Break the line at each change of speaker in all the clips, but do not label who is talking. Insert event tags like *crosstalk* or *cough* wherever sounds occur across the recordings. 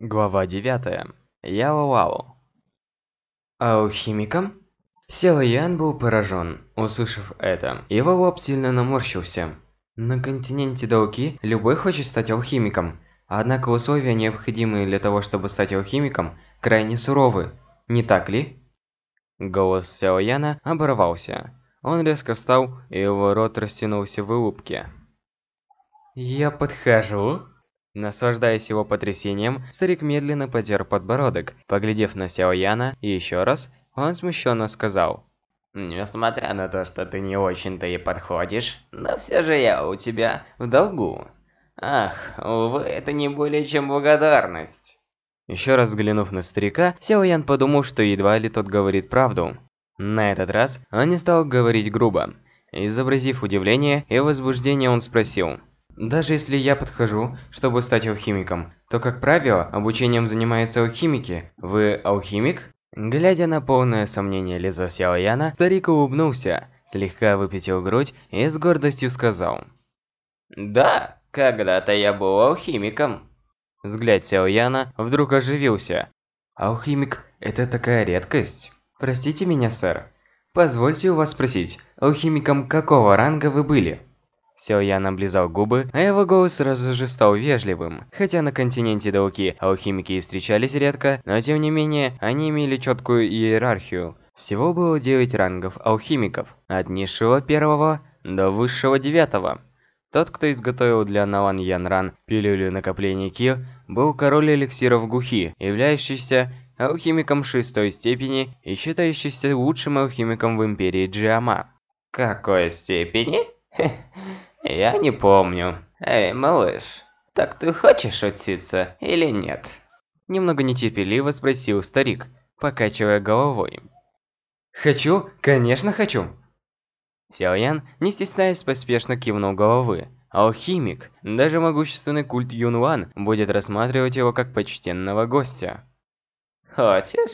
Глава 9. Яо-Лао. Алхимиком? Сяо Ян был поражен, услышав это. Его лоб сильно наморщился. На континенте Дауки любой хочет стать алхимиком. Однако условия, необходимые для того, чтобы стать алхимиком, крайне суровы. Не так ли? Голос Сяо Яна оборвался. Он резко встал, и его рот растянулся в улыбке. «Я подхожу?» Наслаждаясь его потрясением, старик медленно потер подбородок. Поглядев на Сяо Яна еще раз, он смущенно сказал.
«Несмотря на то, что ты не очень-то и подходишь, но все же я у тебя в долгу. Ах, увы, это не более чем благодарность».
Еще раз взглянув на старика, Сяо Ян подумал, что едва ли тот говорит правду. На этот раз он не стал говорить грубо. Изобразив удивление и возбуждение, он спросил. Даже если я подхожу, чтобы стать алхимиком, то, как правило, обучением занимаются алхимики. Вы алхимик? Глядя на полное сомнение лицо Сяо Яна, старик улыбнулся, слегка выпятил грудь и с гордостью сказал.
«Да, когда-то я был алхимиком».
Взгляд Сяо Яна вдруг оживился. «Алхимик – это такая редкость. Простите меня, сэр. Позвольте у вас спросить, алхимиком какого ранга вы были?» Сяо Ян облизал губы, а его голос сразу же стал вежливым. Хотя на континенте Дауки алхимики и встречались редко, но тем не менее, они имели четкую иерархию. Всего было 9 рангов алхимиков, от низшего первого до высшего девятого. Тот, кто изготовил для Налан Янран пилюлю накопления Ки, был король эликсиров Гухи, являющийся алхимиком шестой степени и считающийся лучшим алхимиком в империи Джиама.
Какой степени? *laughs* Я не помню. Эй, малыш, так ты хочешь учиться или нет?
Немного нетерпеливо спросил старик, покачивая головой. Хочу, конечно хочу. Сяоян, не стесняясь, поспешно кивнул головы. Алхимик, даже могущественный культ Юнуан будет рассматривать его как почтенного гостя.
Хочешь?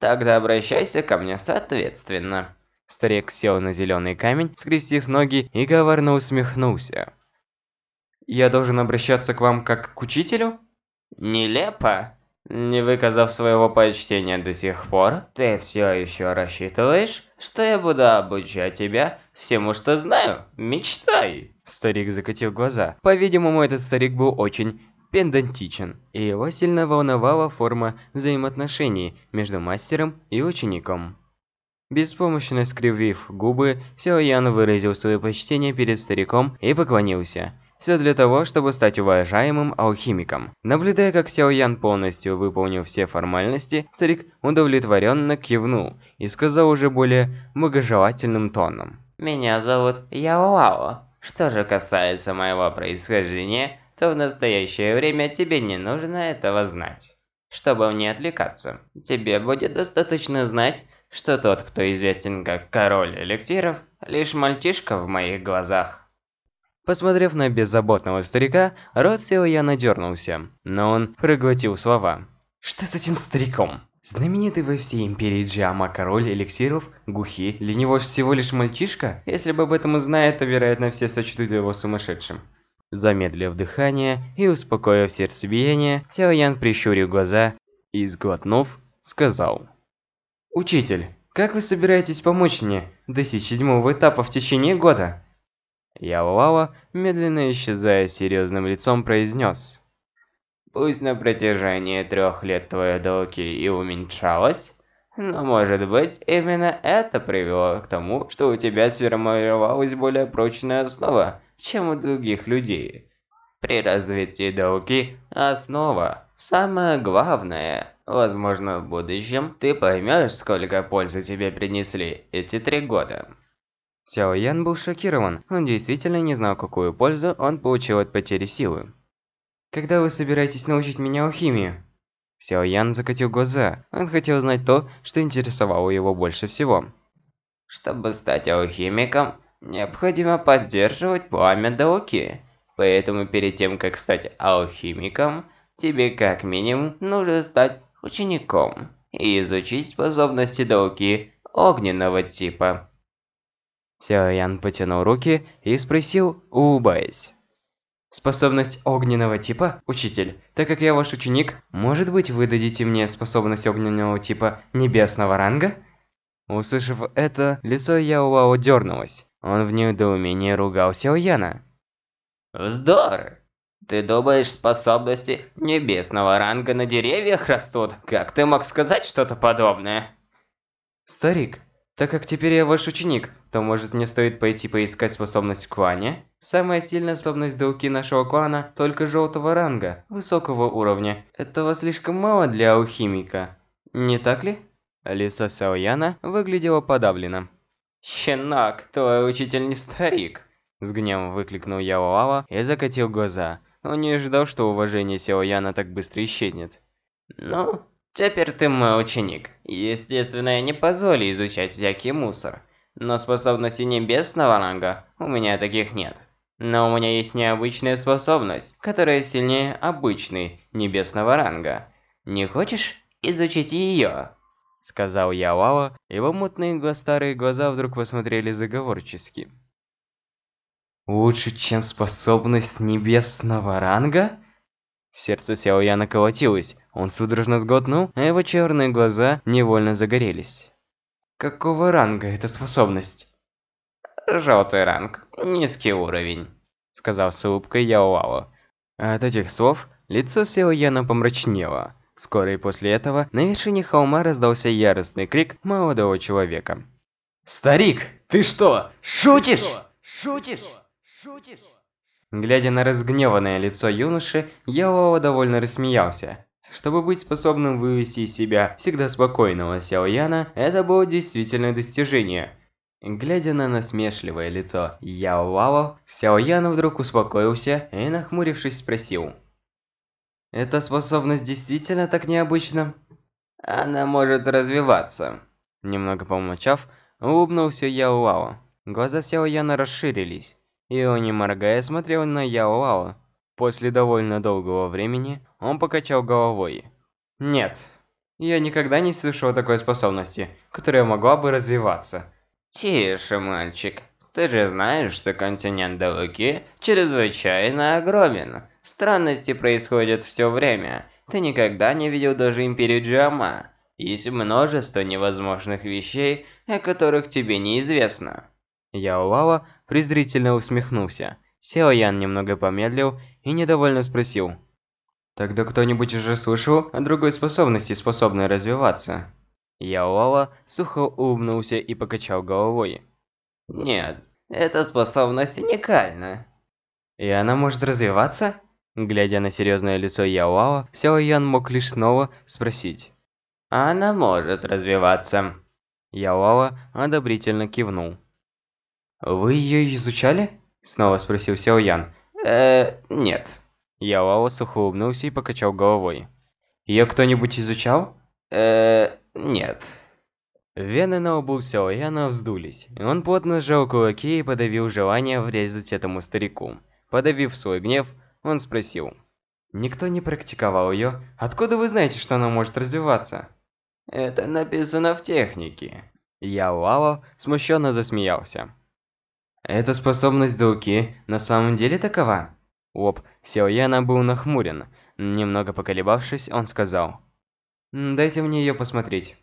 Тогда обращайся ко мне соответственно.
Старик сел на зеленый камень, скрестив ноги и коварно усмехнулся. «Я должен обращаться к вам как к учителю?»
«Нелепо. Не выказав своего почтения до сих пор, ты все еще рассчитываешь, что я буду обучать тебя всему, что знаю? Мечтай!»
Старик закатил глаза. По-видимому, этот старик был очень педантичен, и его сильно волновала форма взаимоотношений между мастером и учеником. Беспомощно скривив губы, Сяо Ян выразил свое почтение перед стариком и поклонился. Все для того, чтобы стать уважаемым алхимиком. Наблюдая, как Сяо Ян полностью выполнил все формальности, старик удовлетворенно кивнул и сказал уже более благожелательным тоном.
«Меня зовут Яо Лао. Что же касается моего происхождения, то в настоящее время тебе не нужно этого знать. Чтобы не отвлекаться, тебе будет достаточно знать, что тот, кто известен как король эликсиров, лишь мальчишка в моих глазах.
Посмотрев на беззаботного старика, рот Сеояна дернулся, но он проглотил слова. Что с этим стариком? Знаменитый во всей империи Джиама король эликсиров, Гухи, для него всего лишь мальчишка? Если бы об этом узнает, то, вероятно, все сочтут его сумасшедшим. Замедлив дыхание и успокоив сердцебиение, Сяо Ян прищурил глаза и, сглотнув, сказал. «Учитель, как вы собираетесь помочь мне достичь седьмого этапа в течение года?» Ялала, медленно исчезая серьезным лицом, произнес.
«Пусть на протяжении трех лет твоя долги и уменьшалась, но может быть именно это привело к тому, что у тебя сформировалась более прочная основа, чем у других людей. При развитии долги основа самое главное. Возможно, в будущем ты поймешь, сколько пользы тебе принесли эти три года.
Сяо Ян был шокирован. Он действительно не знал, какую пользу он получил от потери силы. Когда вы собираетесь научить меня алхимии? Сяо Ян закатил глаза. Он хотел знать то, что интересовало его больше всего.
Чтобы стать алхимиком, необходимо поддерживать пламя Дауки. Поэтому перед тем, как стать алхимиком, тебе как минимум нужно стать учеником и изучить способности Дауки огненного типа.
Сяо Ян потянул руки и спросил, улыбаясь. Способность огненного типа? Учитель, так как я ваш ученик, может быть вы дадите мне способность огненного типа небесного ранга? Услышав это, лицо Яо Вао дернулось. Он в недоумении ругал Сяо Яна.
Вздор! Ты думаешь, способности небесного ранга на деревьях растут? Как ты мог сказать что-то подобное?
Старик, так как теперь я ваш ученик, то может мне стоит пойти поискать способность в? Самая сильная способность Дауки нашего клана только желтого ранга, высокого уровня. Этого слишком мало для алхимика. Не так ли? Лицо Сяо Яна выглядело подавленным.
«Щенок, твой учитель не старик!»
С гневом выкликнул Яо Лава и закатил глаза. Он не ожидал, что уважение Сяо Яна так быстро исчезнет.
«Ну, теперь ты мой ученик. Естественно, я не позволю изучать всякий мусор. Но способности небесного ранга у меня таких нет. Но у меня есть необычная способность, которая сильнее обычной небесного ранга. Не хочешь изучить ее?»
Сказал Яо его мутные старые глаза вдруг посмотрели заговорчески. Лучше, чем способность небесного ранга? Сердце Сяо Яна колотилось. Он судорожно сглотнул, а его черные глаза невольно загорелись. Какого ранга эта способность?
Желтый ранг, низкий уровень,
сказал с улыбкой Яо От этих слов лицо Сяо Яна помрачнело. Вскоре и после этого на вершине холма раздался яростный крик молодого человека. «Старик, ты что, шутишь? Шутишь?» Шутишь? Глядя на разгневанное лицо юноши, Яо довольно рассмеялся. Чтобы быть способным вывести из себя всегда спокойного Сяо Яна, это было действительно достижение. Глядя на насмешливое лицо Яо Лао, Сяо Ян вдруг успокоился и, нахмурившись, спросил. «Эта способность действительно так необычна?»
«Она может развиваться».
Немного помолчав, улыбнулся Яо Лао. Глаза Сяо Яна расширились. И он, не моргая, смотрел на Яо Лао. После довольно долгого времени он покачал головой. «Нет, я никогда не слышал такой способности, которая могла бы развиваться».
«Тише, мальчик. Ты же знаешь, что континент Далуки чрезвычайно огромен. Странности происходят все время. Ты никогда не видел даже Империю Джама. Есть множество невозможных вещей, о которых тебе неизвестно».
Яо Лао презрительно усмехнулся. Сяо Ян немного помедлил и недовольно спросил. «Тогда кто-нибудь уже слышал о другой способности, способной развиваться?» Яо Лао сухо улыбнулся и покачал головой.
«Нет, эта способность уникальна».
«И она может развиваться?» Глядя на серьезное лицо Лао, Сяо Ян мог лишь снова спросить.
«Она может развиваться».
Лао одобрительно кивнул. «Вы ее изучали?» Снова спросил Сяо Ян.
Э, нет.
Ялао сухо улыбнулся и покачал головой. Ее кто-нибудь изучал?
Э, нет.
Вены на лбу Сяо Яна вздулись. Он плотно сжал кулаки и подавил желание врезать этому старику. Подавив свой гнев, он спросил. «Никто не практиковал ее. Откуда вы знаете, что она может развиваться?»
«Это написано в технике».
Яо Лао смущенно засмеялся. Эта способность Дауки на самом деле такова? Лоб Сяо Яна был нахмурен. Немного поколебавшись, он сказал. «Дайте мне ее посмотреть».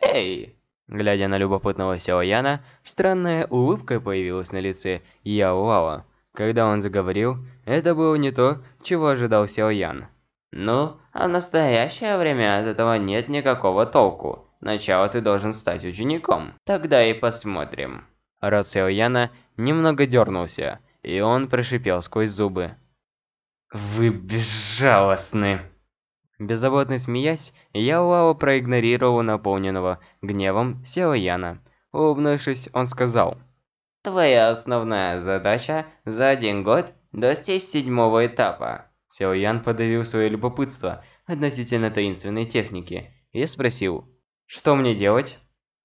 «Эй!»
Глядя на любопытного Сяо Яна, странная улыбка появилась на лице Яо Лао. Когда он заговорил, это было не то, чего ожидал Сяо Ян.
«Ну, а в настоящее время от этого нет никакого толку. Сначала ты должен стать учеником. Тогда и посмотрим».
Рот Яна немного дернулся, и он прошипел сквозь зубы. «Вы безжалостны!» Беззаботно смеясь, Яо проигнорировал наполненного гневом Сяо Яна. Улыбнувшись, он сказал.
«Твоя основная задача за один год достичь седьмого этапа».
Сяо Ян подавил свое любопытство относительно таинственной техники и спросил, «Что мне делать?»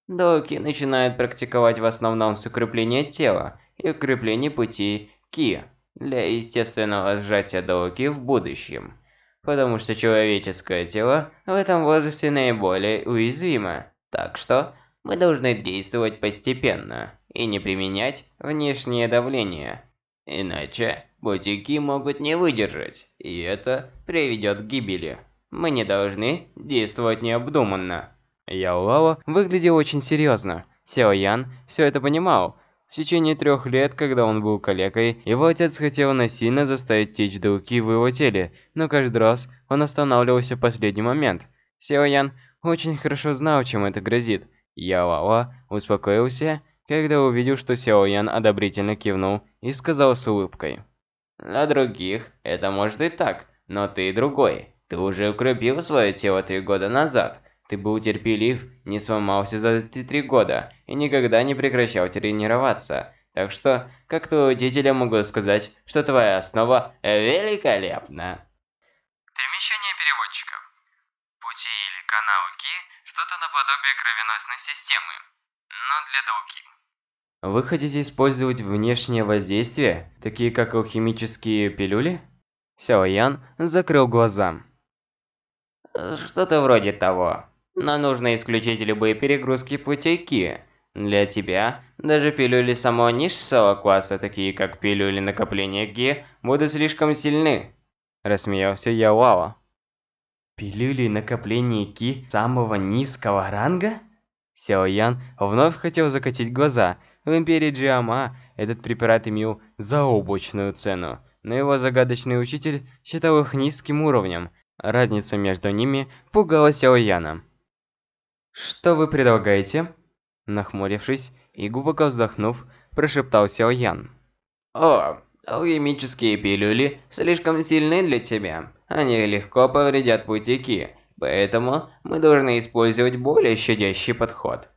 Доуки начинают практиковать в основном с укрепления тела и укрепления пути Ки для естественного сжатия Доуки в будущем. Потому что человеческое тело в этом возрасте наиболее уязвимо. Так что мы должны действовать постепенно и не применять внешнее давление. Иначе бутики могут не выдержать, и это приведет к гибели. Мы не должны действовать необдуманно.
Яо Лао выглядел очень серьезно. Сяо Ян все это понимал. В течение трех лет, когда он был калекой, его отец хотел насильно заставить течь белки в его теле, но каждый раз он останавливался в последний момент. Сяо Ян очень хорошо знал, чем это грозит. Яо Лао успокоился, когда увидел, что Сяо Ян одобрительно кивнул и сказал с улыбкой.
Для других это может и так, но ты другой. Ты уже укрепил свое тело три года назад. Ты был терпелив, не сломался за эти три года и никогда не прекращал тренироваться. Так что, как твой учителя могу сказать, что твоя основа великолепна.
Примечание переводчиков. Пути или каналы Ки – что-то наподобие кровеносной системы, но для Дауки. Вы хотите использовать внешнее воздействие, такие как алхимические пилюли? Сяо Ян закрыл глаза.
Что-то вроде того. Но нужно исключить любые перегрузки путейки. Для тебя даже пилюли самого низшего класса, такие как пилюли накопления Ки, будут слишком сильны.
Рассмеялся Яуао. Пилюли накопления Ки самого низкого ранга? Сяо вновь хотел закатить глаза. В Империи Джиама этот препарат имел заоблачную цену, но его загадочный учитель считал их низким уровнем. Разница между ними пугала Сяо. «Что вы предлагаете?» Нахмурившись и глубоко вздохнув, прошептал Сяо Ян.
«О, алхимические пилюли слишком сильны для тебя. Они легко повредят путики, поэтому мы должны использовать более щадящий подход»,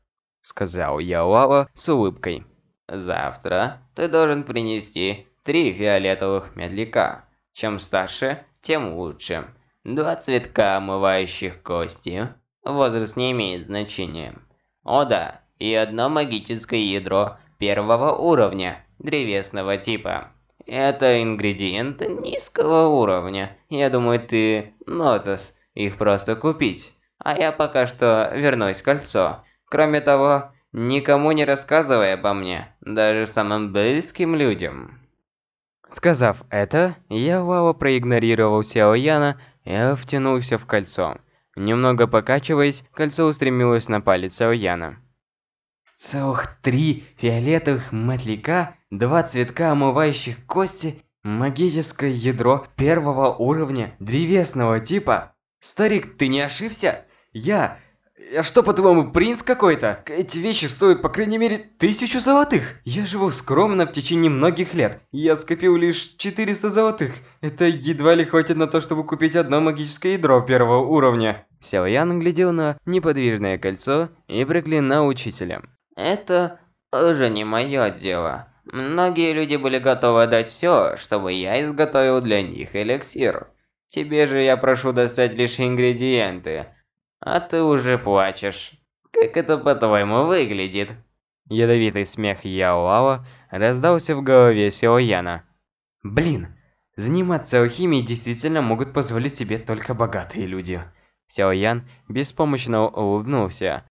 сказал Яоао с улыбкой.
«Завтра ты должен принести три фиолетовых медляка. Чем старше, тем лучше. Два цветка, омывающих кости, Возраст не имеет значения. О да, и одно магическое ядро первого уровня, древесного типа. Это ингредиенты низкого уровня. Я думаю, ты, Нотос, их просто купить. А я пока что вернусь в кольцо. Кроме того, никому не рассказывай обо мне, даже самым близким людям.
Сказав это, я Вао проигнорировал Сяо Яна и втянулся в кольцо. Немного покачиваясь, кольцо устремилось на палец Аояна. Целых три фиолетовых мотляка, два цветка, омывающих кости, магическое ядро первого уровня, древесного типа. Старик, ты не ошибся? Я а что, по-твоему, принц какой-то? Эти вещи стоят, по крайней мере, тысячу золотых. Я живу скромно в течение многих лет. Я скопил лишь 400 золотых. Это едва ли хватит на то, чтобы купить одно магическое ядро первого уровня. Сяо Ян глядел на неподвижное кольцо и проклинал учителя.
Это уже не мое дело. Многие люди были готовы дать все, чтобы я изготовил для них эликсир. Тебе же я прошу достать лишь ингредиенты, а ты уже плачешь. Как это по-твоему выглядит?
Ядовитый смех Яоала раздался в голове Сиояна. Блин, заниматься алхимией действительно могут позволить себе только богатые люди. Сяоян беспомощно улыбнулся.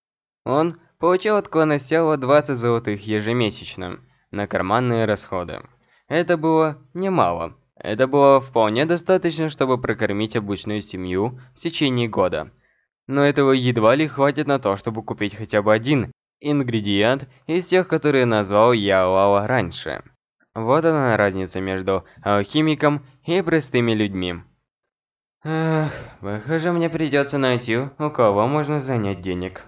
Он получил от клана Сяо 20 золотых ежемесячно на карманные расходы. Это было немало. Это было вполне достаточно, чтобы прокормить обычную семью в течение года но этого едва ли хватит на то, чтобы купить хотя бы один ингредиент из тех, которые назвал Яо раньше. Вот она разница между алхимиком и простыми людьми. Эх, похоже, мне придется найти, у кого можно занять денег.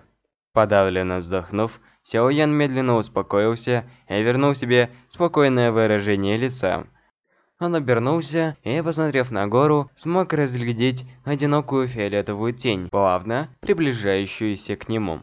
Подавленно вздохнув, Сяо Ян медленно успокоился и вернул себе спокойное выражение лица. Он обернулся и, посмотрев на гору, смог разглядеть одинокую фиолетовую тень, плавно приближающуюся к нему.